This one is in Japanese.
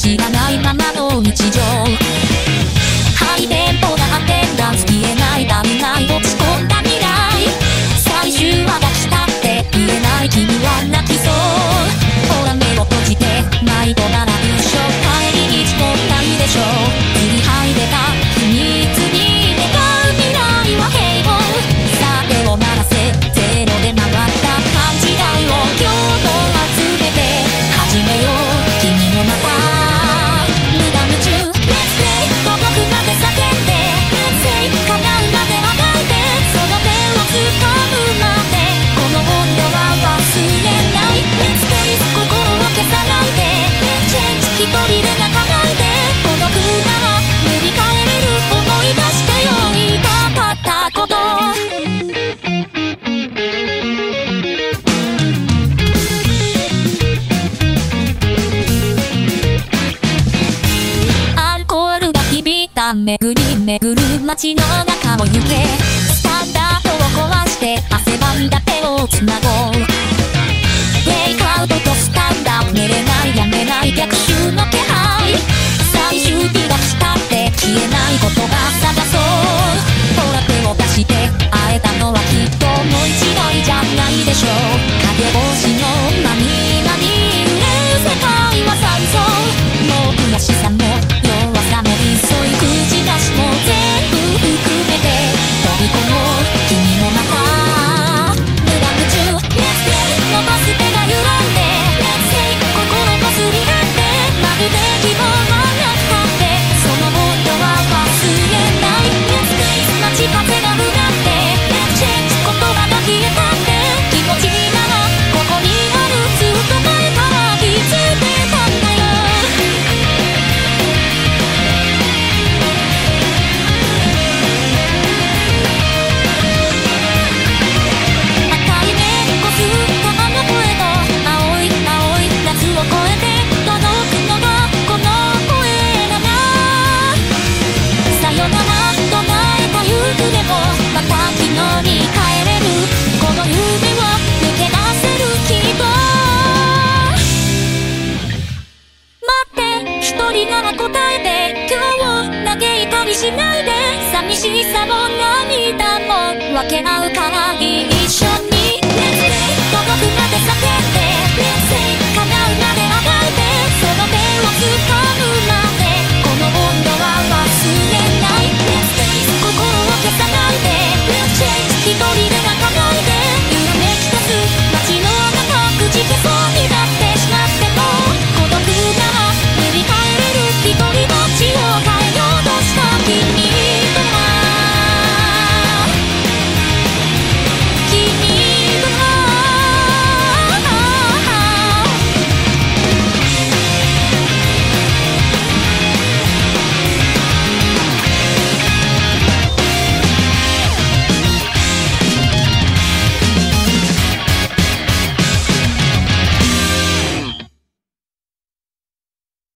知らない巡り巡る街の中を行け。スタンダードを壊して汗ばんだ手をつなごう。テイクアウトとスタンダード寝れないやめない逆襲の気配。最終日が来たって消えないことが探そう。しないで。寂しさも涙も分け合う